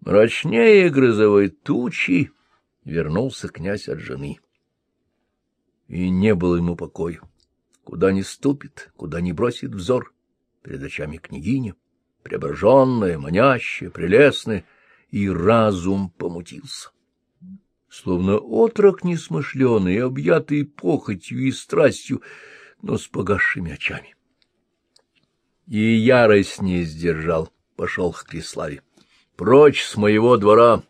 Мрачнее грозовой тучи вернулся князь от жены. И не было ему покоя. Куда ни ступит, куда ни бросит взор, перед очами княгиня, преображенная, манящая, прелестная, и разум помутился. Словно отрок несмышленый, объятый похотью и страстью, но с погасшими очами. И ярость не сдержал, пошел к Криславе. Прочь с моего двора,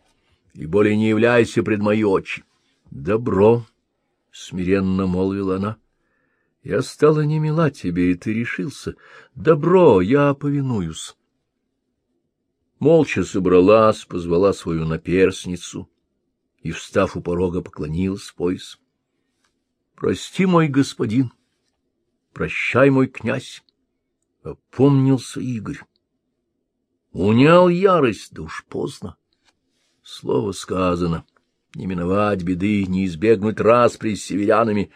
и более не являйся пред мои очи. Добро, — смиренно молвила она. Я стала не мила тебе, и ты решился. Добро, я повинуюсь. Молча собралась, позвала свою наперсницу и, встав у порога, поклонилась в пояс. — Прости, мой господин, прощай, мой князь, — опомнился Игорь. Унял ярость, да уж поздно. Слово сказано. Не миновать беды, не избегнуть распри с северянами.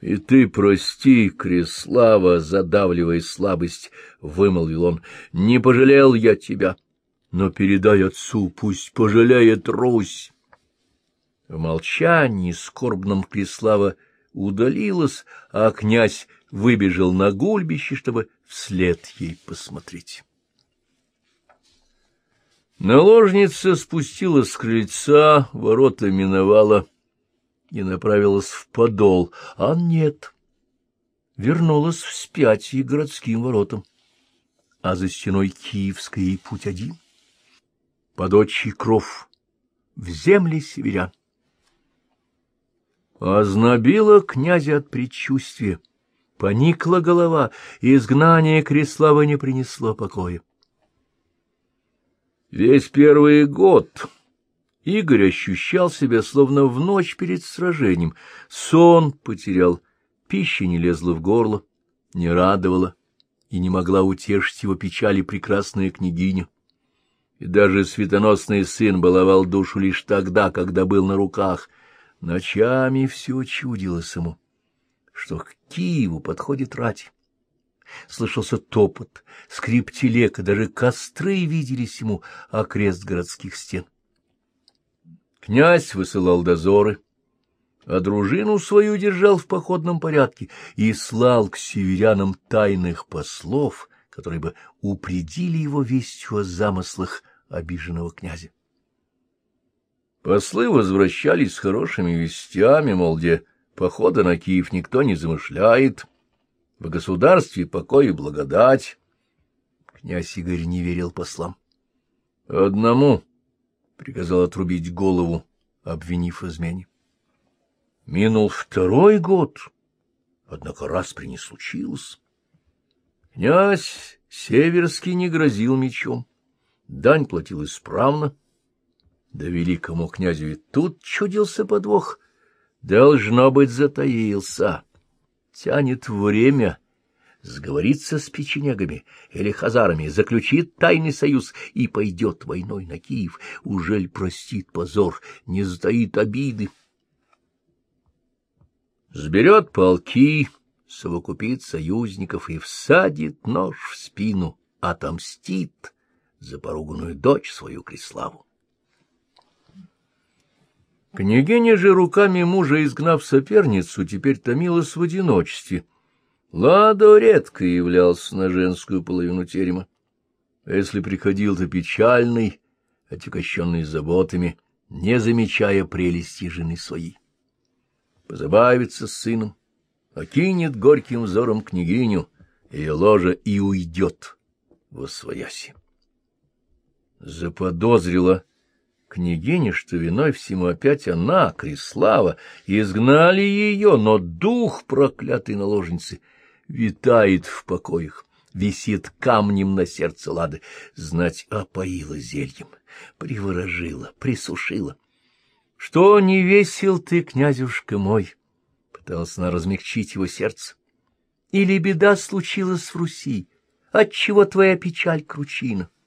И ты прости, Креслава, задавливая слабость, — вымолвил он, — не пожалел я тебя, но передай отцу, пусть пожалеет Русь. В молчании скорбном Креслава удалилась, а князь выбежал на гульбище, чтобы вслед ей посмотреть. Наложница спустилась с крыльца, ворота миновала и направилась в подол, а нет. Вернулась вспять и городским воротам, а за стеной Киевской путь один. Под отчий кров, в земли северян. Ознобила князя от предчувствия, поникла голова, и изгнание Креслава не принесло покоя. Весь первый год Игорь ощущал себя словно в ночь перед сражением. Сон потерял, пища не лезла в горло, не радовала и не могла утешить его печали прекрасная княгиня. И даже светоносный сын баловал душу лишь тогда, когда был на руках. Ночами все чудилось ему, что к Киеву подходит рать. Слышался топот, скрип телег, даже костры виделись ему окрест городских стен. Князь высылал дозоры, а дружину свою держал в походном порядке и слал к северянам тайных послов, которые бы упредили его вестью о замыслах обиженного князя. Послы возвращались с хорошими вестями, мол, где похода на Киев никто не замышляет, в государстве покой и благодать. Князь Игорь не верил послам. Одному приказал отрубить голову, обвинив в измене. Минул второй год, однако распри не случилось. Князь Северский не грозил мечом, дань платил исправно. Да великому князю и тут чудился подвох. Должно быть, затаился тянет время, сговорится с печенегами или хазарами, заключит тайный союз и пойдет войной на Киев, ужель простит позор, не затаит обиды. Сберет полки, совокупит союзников и всадит нож в спину, отомстит за поруганную дочь свою Криславу. Княгиня же, руками мужа изгнав соперницу, теперь томилась в одиночестве. Ладо редко являлся на женскую половину терема. А если приходил, то печальный, отекощенный заботами, не замечая прелести жены своей. Позабавится с сыном, окинет горьким взором княгиню, ее ложа и уйдет во свояси. Заподозрила княгине, что виной всему опять она, Крислава, изгнали ее, но дух проклятой наложницы витает в покоях, висит камнем на сердце Лады, знать опоила зельем, приворожила, присушила. — Что не весел ты, князюшка мой? — пыталась она размягчить его сердце. — Или беда случилась в Руси? Отчего твоя печаль кручина? —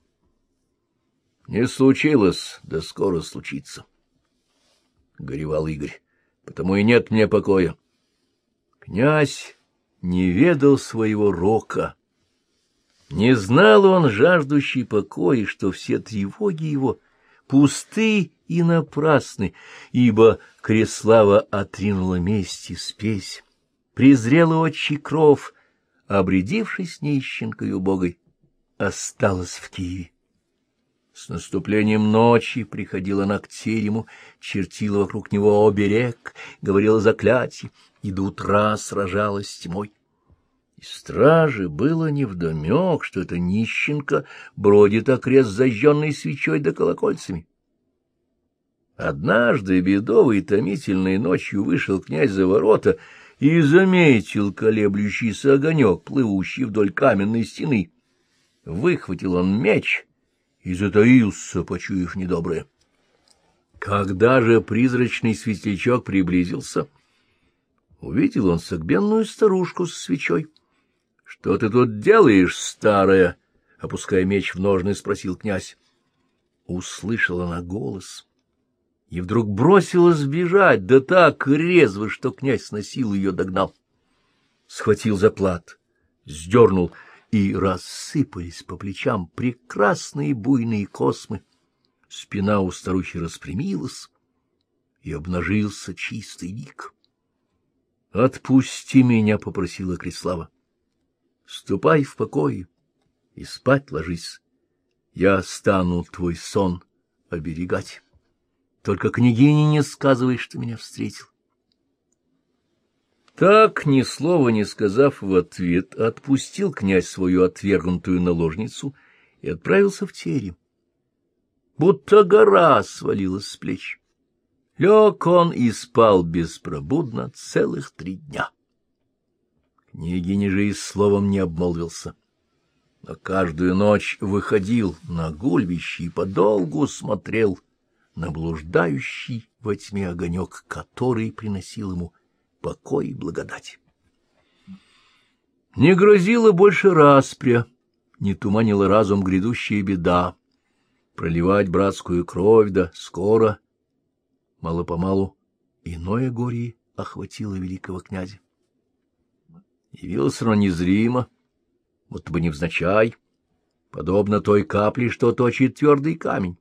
Не случилось, да скоро случится. — горевал Игорь. — Потому и нет мне покоя. Князь не ведал своего рока. Не знал он, жаждущий покоя, что все тревоги его пусты и напрасны, ибо Креслава отринула месть и спесь, презрела отчий кров, обрядившись нищенкой убогой, осталась в Киеве. С наступлением ночи приходила она к терему, чертила вокруг него оберег, говорила заклятие и до утра сражалась с тьмой. И страже было невдомек, что эта нищенка бродит окрест зажженной свечой да колокольцами. Однажды бедовой томительной ночью вышел князь за ворота и заметил колеблющийся огонек, плывущий вдоль каменной стены. Выхватил он меч и затаился, почуяв недоброе. Когда же призрачный светлячок приблизился, увидел он согбенную старушку с свечой. — Что ты тут делаешь, старая? — опуская меч в ножны, спросил князь. Услышала она голос и вдруг бросилась бежать, да так резво, что князь на силу ее догнал. Схватил заплат, сдернул — и рассыпались по плечам прекрасные буйные космы. Спина у старухи распрямилась, и обнажился чистый лик. — Отпусти меня, — попросила Крислава. — Ступай в покое и спать ложись. Я стану твой сон оберегать. Только княгине не сказывай, что меня встретил. Так, ни слова не сказав в ответ, отпустил князь свою отвергнутую наложницу и отправился в терем. Будто гора свалилась с плеч. Лег он и спал беспробудно целых три дня. Княгиня же и словом не обмолвился, но каждую ночь выходил на гульбище и подолгу смотрел на блуждающий во тьме огонек, который приносил ему покой и благодать. Не грозила больше распря, не туманила разум грядущая беда. Проливать братскую кровь, да скоро, мало-помалу, иное горе охватило великого князя. Явилось оно незримо, будто бы невзначай, подобно той капле, что точит твердый камень.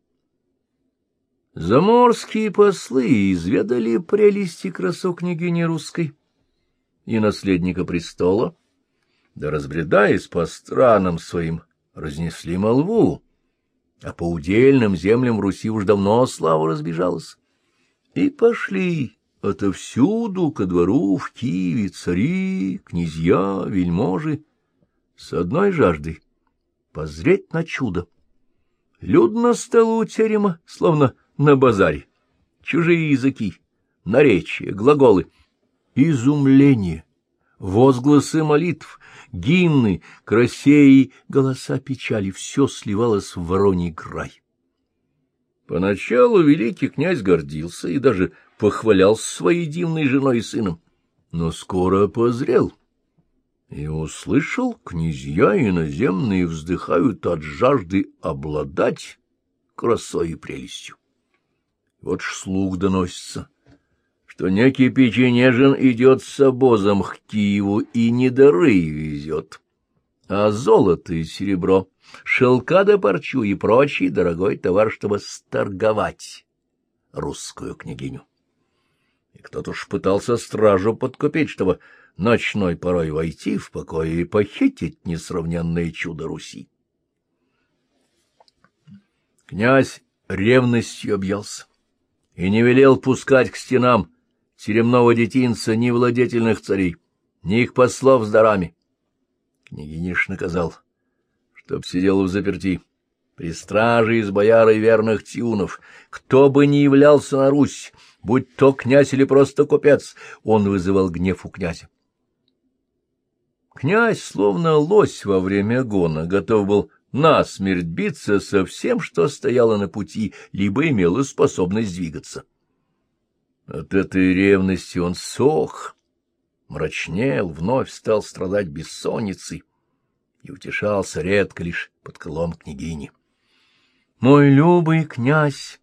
Заморские послы изведали прелести красу княгини русской и наследника престола, да, разбредаясь по странам своим, разнесли молву, а по удельным землям Руси уж давно слава разбежалась. И пошли отовсюду ко двору в Киеве цари, князья, вельможи, с одной жаждой — позреть на чудо. Людно стало у терема, словно на базаре. Чужие языки, наречия, глаголы. Изумление, возгласы молитв, гимны, красеи, голоса печали — все сливалось в вороний край. Поначалу великий князь гордился и даже похвалялся своей дивной женой и сыном, но скоро позрел и услышал, князья иноземные вздыхают от жажды обладать красой и прелестью. Вот ж слух доносится, что некий печенежин идет с обозом к Киеву и не дары везет, а золото и серебро, шелка да парчу и прочий дорогой товар, чтобы сторговать русскую княгиню. И кто-то уж пытался стражу подкупить, чтобы ночной порой войти в покой и похитить несравненное чудо Руси. Князь ревностью объелся и не велел пускать к стенам теремного детинца ни владетельных царей, ни их послов с дарами. Княгиниш наказал, чтоб сидел в заперти, при страже из бояр и верных тюнов, кто бы ни являлся на Русь, будь то князь или просто купец, он вызывал гнев у князя. Князь, словно лось во время гона, готов был насмерть биться со всем, что стояло на пути, либо имело способность двигаться. От этой ревности он сох, мрачнел, вновь стал страдать бессонницей и утешался редко лишь под крылом княгини. — Мой любый князь,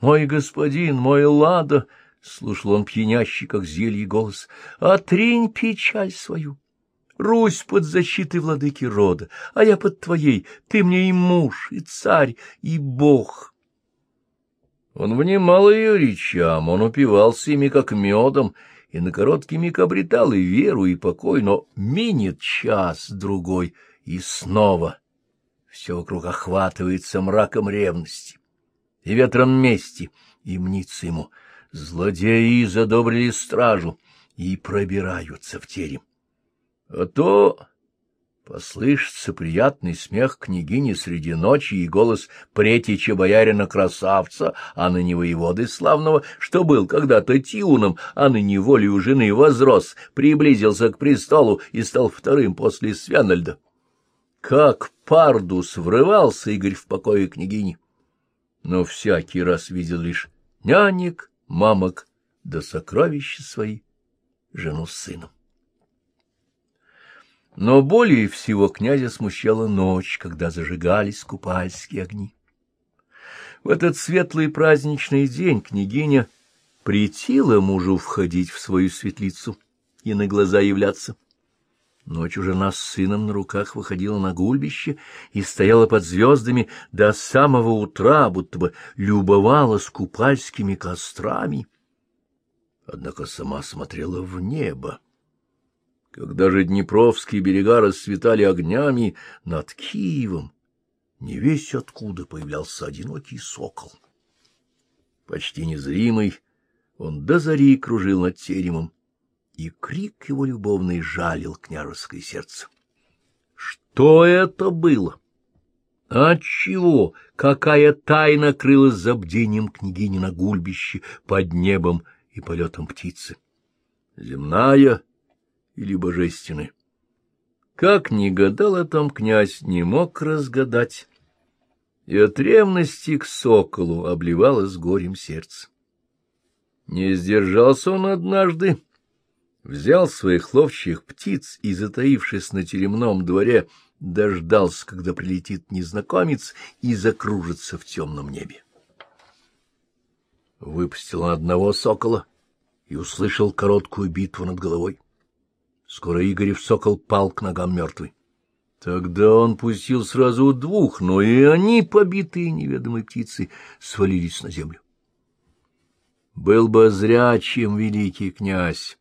мой господин, мой лада! — слушал он пьянящий, как зелье, голос. — Отринь печаль свою! — Русь под защитой владыки рода, а я под твоей. Ты мне и муж, и царь, и бог. Он внимал ее речам, он упивался ими как медом, и на короткий миг обретал и веру, и покой, но минет час-другой, и снова все вокруг охватывается мраком ревности и ветром мести, и мнится ему. Злодеи задобрили стражу и пробираются в терем. А то послышится приятный смех княгини среди ночи и голос претича боярина-красавца, а ныне воеводы славного, что был когда-то Тиуном, а ныне волею жены возрос, приблизился к престолу и стал вторым после Свянальда. Как пардус врывался Игорь в покое княгини! но всякий раз видел лишь нянек, мамок да сокровища свои, жену с сыном. Но более всего князя смущала ночь, когда зажигались купальские огни. В этот светлый праздничный день княгиня притила мужу входить в свою светлицу и на глаза являться. Ночью жена с сыном на руках выходила на гульбище и стояла под звездами до самого утра, будто бы любовалась купальскими кострами. Однако сама смотрела в небо. Когда же Днепровские берега расцветали огнями над Киевом, не весь откуда появлялся одинокий сокол. Почти незримый, он до зари кружил над теремом, и крик его любовный жалил княжеское сердце. Что это было? Отчего? Какая тайна крылась за бдением княгини на гульбище под небом и полетом птицы? Земная или божественная? Как ни гадал о том князь, не мог разгадать, и от ревности к соколу обливалось горем сердце. Не сдержался он однажды, взял своих ловчих птиц и, затаившись на теремном дворе, дождался, когда прилетит незнакомец и закружится в темном небе. Выпустил одного сокола и услышал короткую битву над головой. Скоро Игорев сокол пал к ногам мертвый. Тогда он пустил сразу двух, но и они, побитые неведомой птицей, свалились на землю. Был бы зрячим великий князь,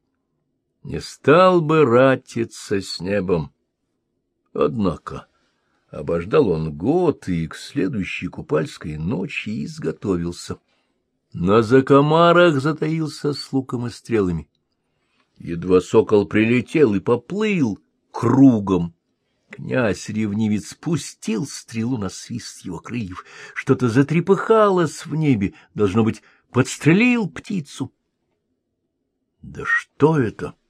не стал бы ратиться с небом. Однако обождал он год и к следующей купальской ночи изготовился. На закомарах затаился с луком и стрелами. Едва сокол прилетел и поплыл кругом. Князь-ревнивец спустил стрелу на свист его крыльев. Что-то затрепыхалось в небе, должно быть, подстрелил птицу. Да что это? —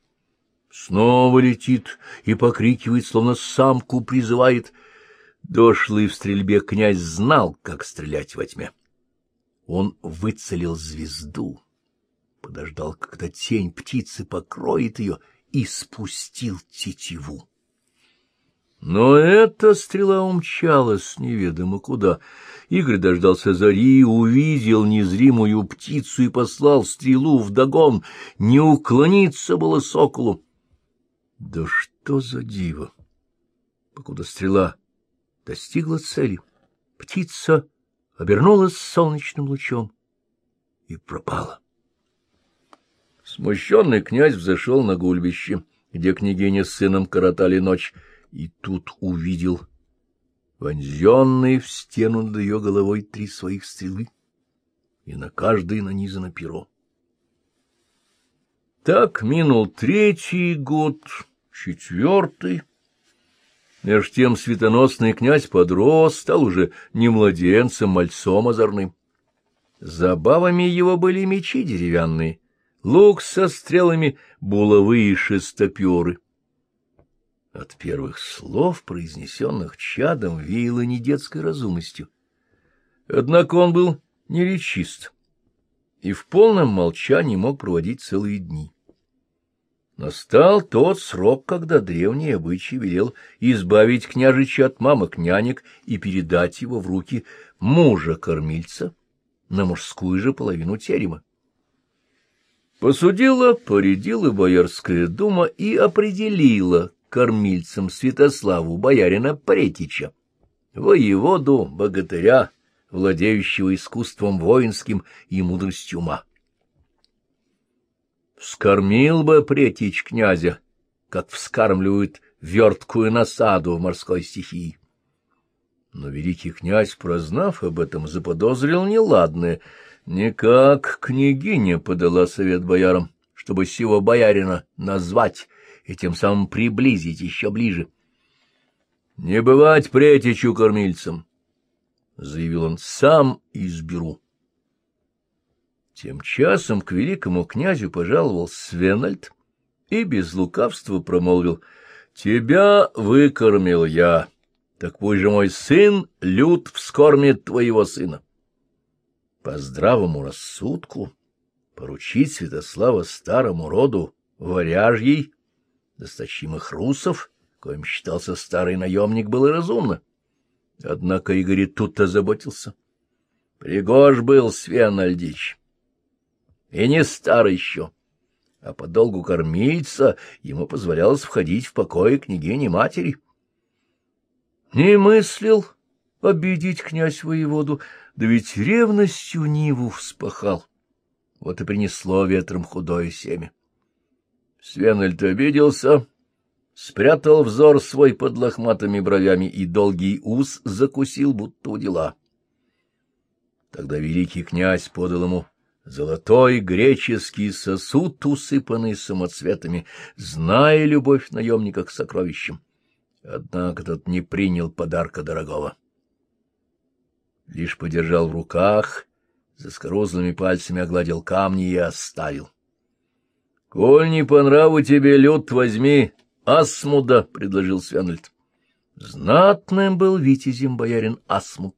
Снова летит и покрикивает, словно самку призывает. Дошлый в стрельбе князь знал, как стрелять во тьме. Он выцелил звезду, подождал, когда тень птицы покроет ее, и спустил тетиву. Но эта стрела умчалась неведомо куда. Игорь дождался зари, увидел незримую птицу и послал стрелу вдогон. Не уклониться было соколу. Да что за диво! Покуда стрела достигла цели, птица обернулась солнечным лучом и пропала. Смущенный князь взошел на гульбище, где княгиня с сыном коротали ночь, и тут увидел вонзенные в стену над ее головой три своих стрелы, и на каждой нанизано перо. Так минул третий год, четвертый. Меж тем светоносный князь подрос, стал уже не младенцем, мальцом озорным. Забавами его были мечи деревянные, лук со стрелами, булавы и шестоперы. От первых слов, произнесенных чадом, веяло не детской разумностью. Однако он был неречист и в полном молчании мог проводить целые дни. Настал тот срок, когда древний обычай велел избавить княжича от мамок нянек и передать его в руки мужа-кормильца на мужскую же половину терема. Посудила, поредила Боярская дума и определила кормильцем Святославу боярина Претича, воеводу, богатыря, владеющего искусством воинским и мудростью ума. Вскормил бы претич князя, как вскармливают верткую насаду в морской стихии. Но великий князь, прознав об этом, заподозрил неладное. Никак княгиня подала совет боярам, чтобы сего боярина назвать и тем самым приблизить еще ближе. — Не бывать претичу кормильцам, — заявил он, — сам изберу. Тем часом к великому князю пожаловал Свенальд и без лукавства промолвил, — Тебя выкормил я, так пусть же мой сын, Люд, вскормит твоего сына. По здравому рассудку поручить Святослава старому роду варяжьей, досточимых русов, коим считался старый наемник, было разумно. Однако Игорь тут озаботился. Пригож был Свен Альдич и не старый еще, а подолгу кормиться ему позволялось входить в покои княгини-матери. Не мыслил обидеть князь воеводу, да ведь ревностью Ниву вспахал. Вот и принесло ветром худое семя. Свенельд обиделся, спрятал взор свой под лохматыми бровями и долгий ус закусил, будто у дела. Тогда великий князь подал ему Золотой греческий сосуд, усыпанный самоцветами, зная любовь наемника к сокровищам. Однако тот не принял подарка дорогого. Лишь подержал в руках, за скорозлыми пальцами огладил камни и оставил. — Коль не по нраву тебе, люд, возьми Асмуда, — предложил Свенальд. Знатным был витязем боярин Асмуд.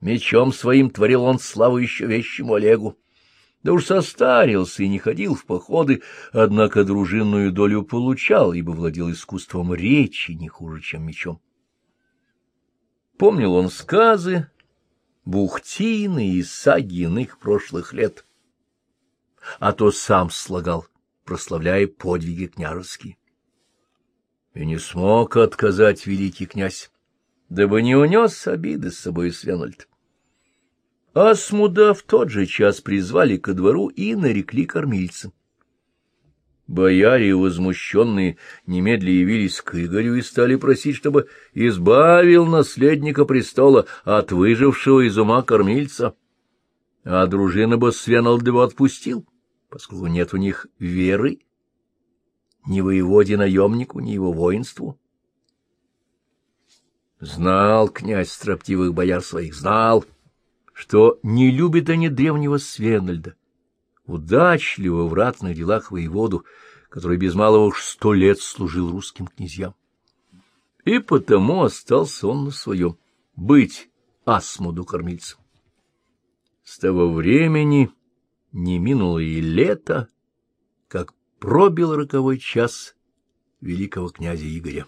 Мечом своим творил он славу еще вещему Олегу. Да уж состарился и не ходил в походы, однако дружинную долю получал, ибо владел искусством речи не хуже, чем мечом. Помнил он сказы, бухтины и саги иных прошлых лет, а то сам слагал, прославляя подвиги княжеские. И не смог отказать великий князь, дабы не унес обиды с собой Свенальд. Асмуда в тот же час призвали ко двору и нарекли кормильцем. Бояре, возмущенные, немедля явились к Игорю и стали просить, чтобы избавил наследника престола от выжившего из ума кормильца. А дружина бы Свеналд его отпустил, поскольку нет у них веры ни воеводе наемнику, ни его воинству. Знал князь строптивых бояр своих, знал, что не любят они древнего Свенальда, удачливого в ратных делах воеводу, который без малого уж сто лет служил русским князьям. И потому остался он на своем — быть Асмуду кормильцем. С того времени не минуло и лето, как пробил роковой час великого князя Игоря.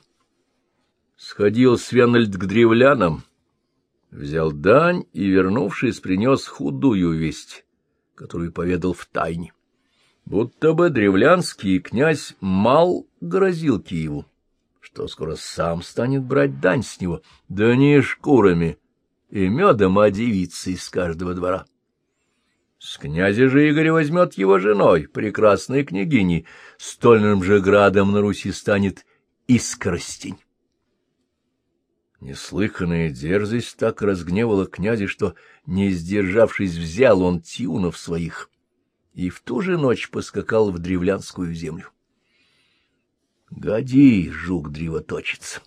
Сходил Свенальд к древлянам, взял дань и, вернувшись, принес худую весть, которую поведал в тайне. Будто бы древлянский князь мал грозил Киеву, что скоро сам станет брать дань с него, да не шкурами и медом, а девицей из каждого двора. С князя же Игоря возьмет его женой, прекрасной княгиней, стольным же градом на Руси станет Искоростень. Неслыханная дерзость так разгневала князя, что, не сдержавшись, взял он тиунов своих и в ту же ночь поскакал в древлянскую землю. Годи, жук древоточец,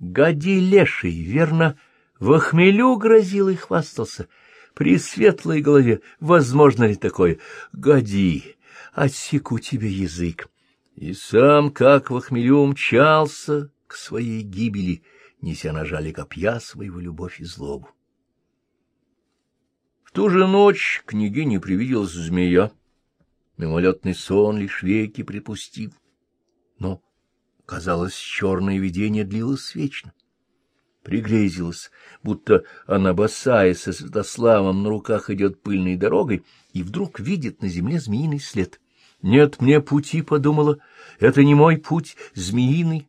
годи леший, верно, в хмелю грозил и хвастался. При светлой голове возможно ли такое? Годи, отсеку тебе язык. И сам, как в хмелю, мчался к своей гибели — неся на жале копья своего любовь и злобу. В ту же ночь княгине привиделась змея, мимолетный сон лишь веки припустив. Но, казалось, черное видение длилось вечно. Пригрезилась, будто она, босая со Святославом на руках, идет пыльной дорогой, и вдруг видит на земле змеиный след. «Нет мне пути», — подумала, — «это не мой путь, змеиный,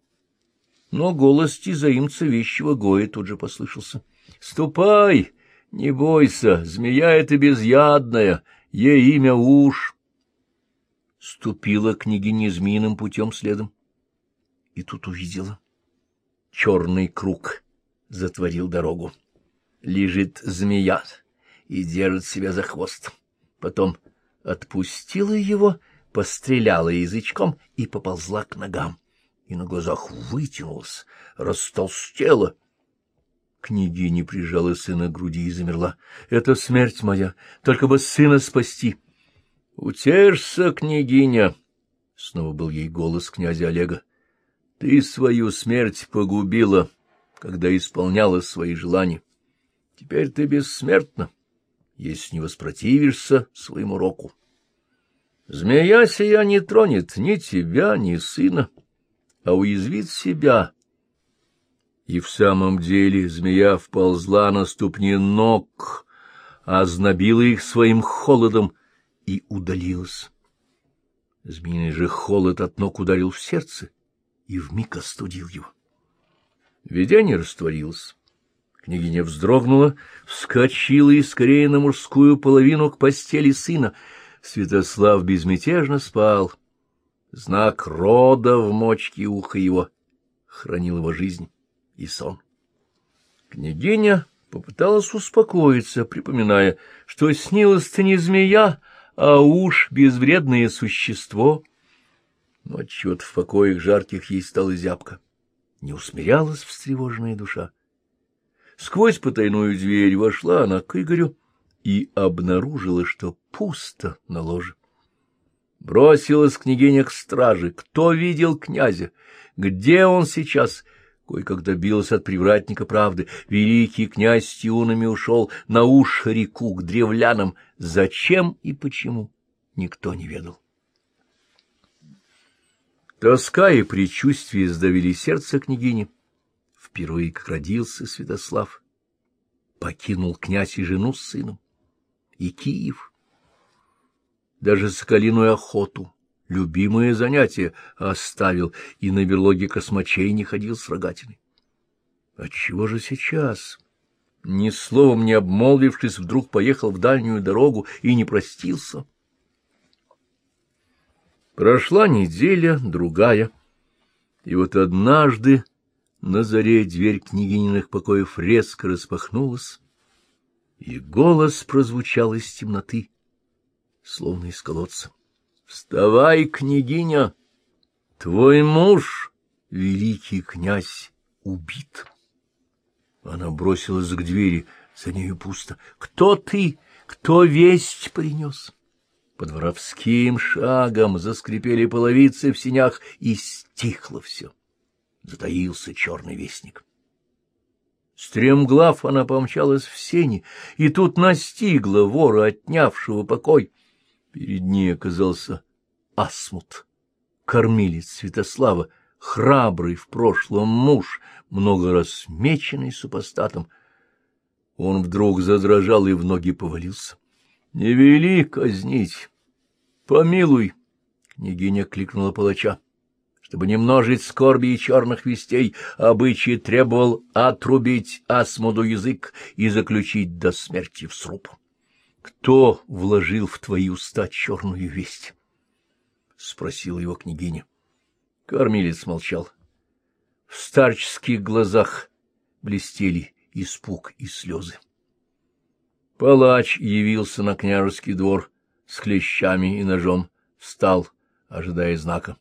но голос тизаимца вещего Гоя тут же послышался. — Ступай, Не бойся, змея эта безъядная, ей имя уж. Ступила княгиня змеиным путем следом. И тут увидела. Черный круг затворил дорогу. Лежит змея и держит себя за хвост. Потом отпустила его, постреляла язычком и поползла к ногам. И на глазах вытянулась, растолстела. Княгиня прижала сына к груди и замерла. — Это смерть моя, только бы сына спасти. — Утешься, княгиня! — снова был ей голос князя Олега. — Ты свою смерть погубила, когда исполняла свои желания. Теперь ты бессмертна, если не воспротивишься своему року. Змея сия не тронет ни тебя, ни сына, а уязвит себя. И в самом деле змея вползла на ступни ног, ознобила их своим холодом и удалилась. Змеиный же холод от ног ударил в сердце и вмиг остудил его. Видение растворилось. Княгиня вздрогнула, вскочила и скорее на мужскую половину к постели сына. Святослав безмятежно спал. Знак рода в мочке уха его хранил его жизнь и сон. Княгиня попыталась успокоиться, припоминая, что снилась-то не змея, а уж безвредное существо. Но отчет в покоях жарких ей стала зябко. Не усмирялась встревоженная душа. Сквозь потайную дверь вошла она к Игорю и обнаружила, что пусто на ложе. Бросилась княгиня к страже. Кто видел князя? Где он сейчас? Кое-как добилась от привратника правды. Великий князь с юнами ушел на уж реку к древлянам. Зачем и почему? Никто не ведал. Тоска и предчувствие сдавили сердце княгини впервые, как родился Святослав, покинул князь и жену с сыном, и Киев. Даже соколиную охоту, любимое занятие, оставил и на берлоге космачей не ходил с рогатиной. Отчего же сейчас, ни словом не обмолвившись, вдруг поехал в дальнюю дорогу и не простился? Прошла неделя, другая, и вот однажды на заре дверь княгининых покоев резко распахнулась, и голос прозвучал из темноты, словно из колодца. — Вставай, княгиня! Твой муж, великий князь, убит. Она бросилась к двери, за нею пусто. — Кто ты? Кто весть принес? Под воровским шагом заскрипели половицы в синях, и стихло все затаился черный вестник. Стремглав она помчалась в сени, и тут настигла вора, отнявшего покой. Перед ней оказался Асмут, кормилец Святослава, храбрый в прошлом муж, много раз меченный супостатом. Он вдруг задрожал и в ноги повалился. — Не вели казнить! Помилуй! — княгиня кликнула палача. Чтобы не множить скорби и черных вестей, обычай требовал отрубить Асмуду язык и заключить до смерти в сруб. Кто вложил в твои уста черную весть? — спросила его княгиня. Кормилец молчал. В старческих глазах блестели испуг и слезы. Палач явился на княжеский двор с клещами и ножом, встал, ожидая знака.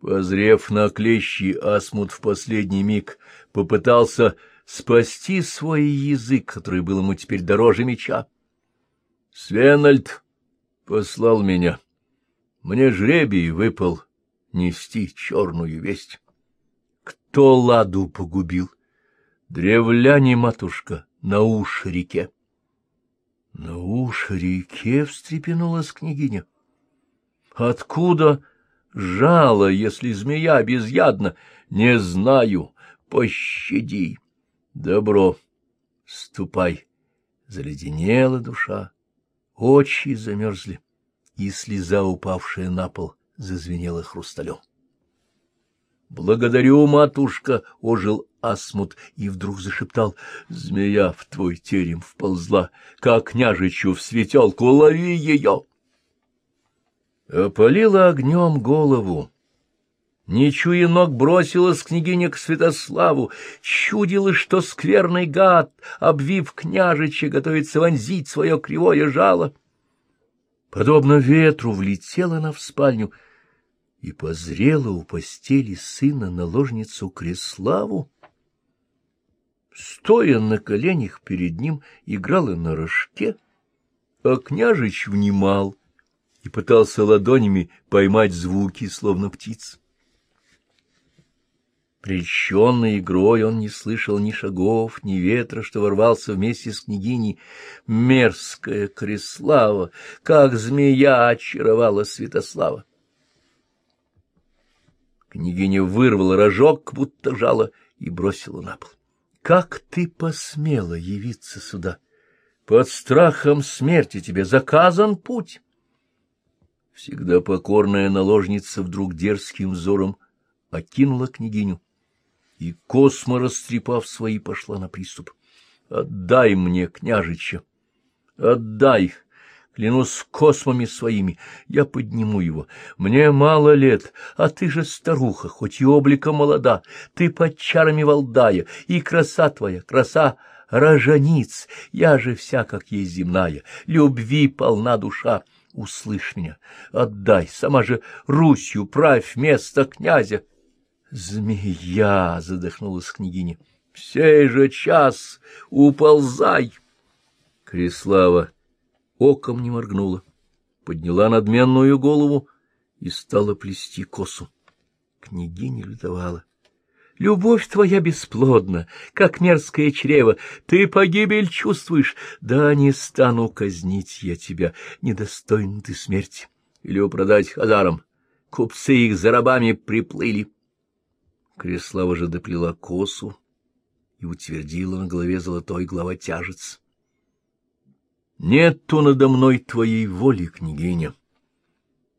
Позрев на клещи, Асмут в последний миг попытался спасти свой язык, который был ему теперь дороже меча. Свенальд послал меня. Мне жребий выпал нести черную весть. Кто ладу погубил? Древляне, матушка, на уж реке. На уж реке встрепенулась княгиня. Откуда жало, если змея безъядна. Не знаю, пощади. Добро, ступай. Заледенела душа, очи замерзли, и слеза, упавшая на пол, зазвенела хрусталем. — Благодарю, матушка! — ожил Асмут и вдруг зашептал. — Змея в твой терем вползла, как княжичу в светелку, лови ее! Опалила огнем голову. Не чуя ног, бросилась княгиня к Святославу, чудила, что скверный гад, обвив княжича, готовится вонзить свое кривое жало. Подобно ветру влетела она в спальню и позрела у постели сына наложницу Креславу. Стоя на коленях перед ним, играла на рожке, а княжич внимал и пытался ладонями поймать звуки, словно птиц. Прельщенный игрой он не слышал ни шагов, ни ветра, что ворвался вместе с княгиней. Мерзкая Креслава, как змея очаровала Святослава. Княгиня вырвала рожок, будто жало, и бросила на пол. — Как ты посмела явиться сюда? Под страхом смерти тебе заказан путь. Всегда покорная наложница вдруг дерзким взором окинула княгиню и Космо, растрепав свои, пошла на приступ. — Отдай мне, княжича! Отдай! Клянусь космами своими, я подниму его. Мне мало лет, а ты же старуха, хоть и облика молода. Ты под чарами Валдая, и краса твоя, краса рожениц. Я же вся, как есть земная, любви полна душа. Услышь меня, отдай, сама же Русью правь место князя. Змея! — задохнулась княгиня. — Сей же час уползай! Крислава оком не моргнула, подняла надменную голову и стала плести косу. Княгиня лютовала. — Любовь твоя бесплодна, как мерзкое чрево. Ты погибель чувствуешь. Да не стану казнить я тебя, недостойный ты смерти. Или продать хазарам. Купцы их за рабами приплыли. Креслава же доплела косу и утвердила на голове золотой глава-тяжец. — Нету надо мной твоей воли, княгиня.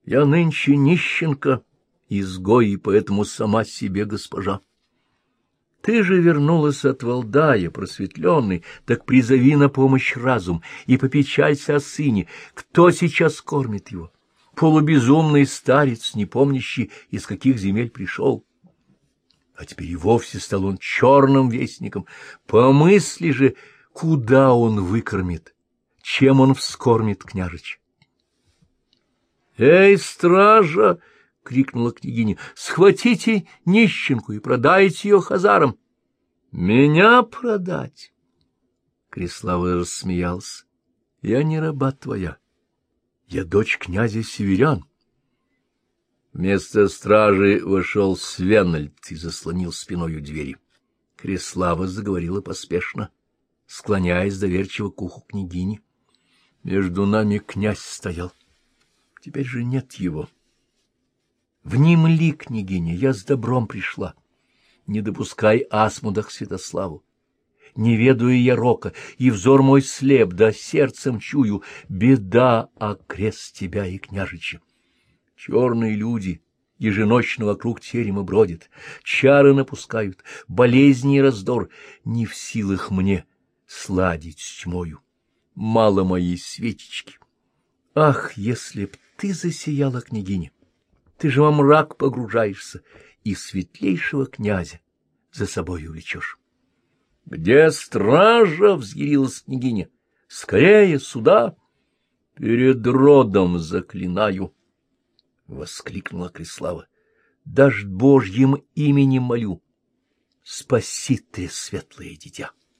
Я нынче нищенка, изгой, и поэтому сама себе госпожа. Ты же вернулась от Валдая, просветленный, так призови на помощь разум и попечайся о сыне. Кто сейчас кормит его? Полубезумный старец, не помнящий, из каких земель пришел а теперь и вовсе стал он черным вестником. Помысли же, куда он выкормит, чем он вскормит княжич. — Эй, стража! — крикнула княгиня. — Схватите нищенку и продайте ее хазарам. — Меня продать? Креслава рассмеялся. — Я не раба твоя. Я дочь князя Северян. Вместо стражи вошел Свенальд и заслонил спиною двери. Креслава заговорила поспешно, склоняясь доверчиво к уху княгини. Между нами князь стоял. Теперь же нет его. Внемли, княгиня, я с добром пришла. Не допускай Асмуда к Святославу. Не ведаю я рока, и взор мой слеп, да сердцем чую, беда окрест тебя и княжича. Черные люди еженочно вокруг терема бродят, чары напускают, болезни и раздор, не в силах мне сладить с тьмою. Мало моей светички. Ах, если б ты засияла, княгиня! Ты же во мрак погружаешься и светлейшего князя за собой увлечешь. — Где стража? — взъярилась княгиня. — Скорее сюда! Перед родом заклинаю! —— воскликнула Крислава. — Даже Божьим именем молю. Спаси ты, светлое дитя!